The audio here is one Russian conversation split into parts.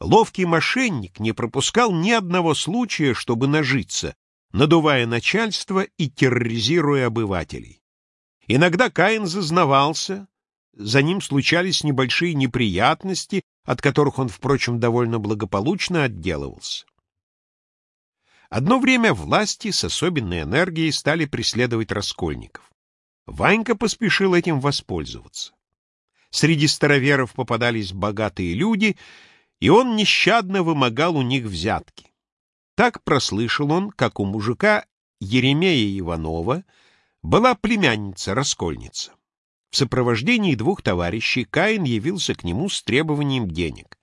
Ловкий мошенник не пропускал ни одного случая, чтобы нажиться, надувая начальство и терроризируя обывателей. Иногда Каин зазнавался, за ним случались небольшие неприятности, от которых он, впрочем, довольно благополучно отделывался. Одно время власти с особенной энергией стали преследовать раскольников. Ванька поспешил этим воспользоваться. Среди староверов попадались богатые люди, и он нещадно вымогал у них взятки. Так прослышал он, как у мужика Еремея Иванова была племянница-раскольница. В сопровождении двух товарищей Каин явился к нему с требованием денег.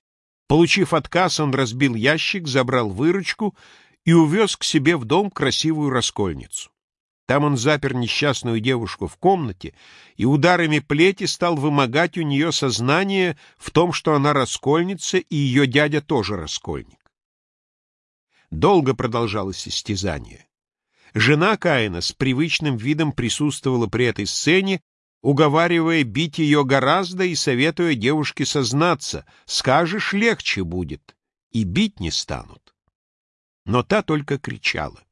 Получив отказ, он разбил ящик, забрал выручку и увез к себе в дом красивую раскольницу. Там он запер несчастную девушку в комнате и ударами плети стал вымогать у нее сознание в том, что она раскольница и ее дядя тоже раскольник. Долго продолжалось истязание. Жена Каина с привычным видом присутствовала при этой сцене, уговаривая бить ее гораздо и советуя девушке сознаться, скажешь, легче будет, и бить не станут. Но та только кричала.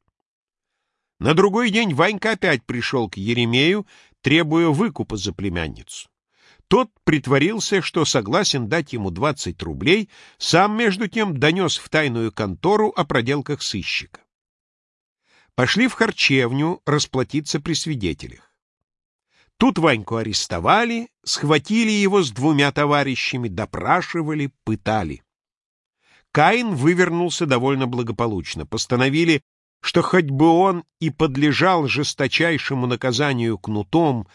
На другой день Ванька опять пришел к Еремею, требуя выкупа за племянницу. Тот притворился, что согласен дать ему 20 рублей, сам, между тем, донес в тайную контору о проделках сыщика. Пошли в харчевню расплатиться при свидетелях. Тут Ваньку арестовали, схватили его с двумя товарищами, допрашивали, пытали. Каин вывернулся довольно благополучно. Постановили, что хоть бы он и подлежал жесточайшему наказанию кнутом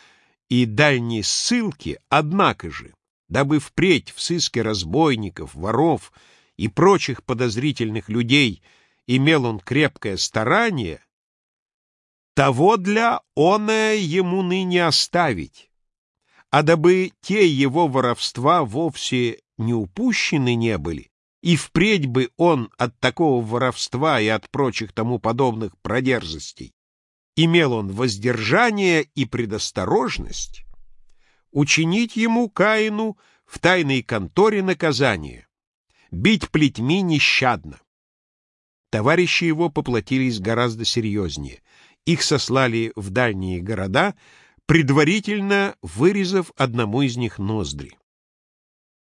и дальней ссылке, однако же, дабы впредь в сыске разбойников, воров и прочих подозрительных людей имел он крепкое старание, того для оное ему ныне оставить, а дабы те его воровства вовсе не упущены не были, и впредь бы он от такого воровства и от прочих тому подобных продерзостей имел он воздержание и предосторожность, учинить ему, Каину, в тайной конторе наказание, бить плетьми нещадно. Товарищи его поплатились гораздо серьезнее. Их сослали в дальние города, предварительно вырезав одному из них ноздри.